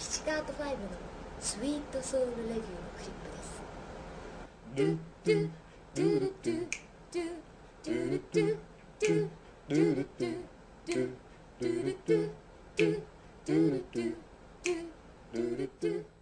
ピチカート5の Sweet Soul Revue のクリップです。ドゥドゥドゥドゥドゥドゥドゥドゥドゥドゥドゥドゥドゥドゥドゥドゥドゥドゥドゥ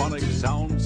symphonic sound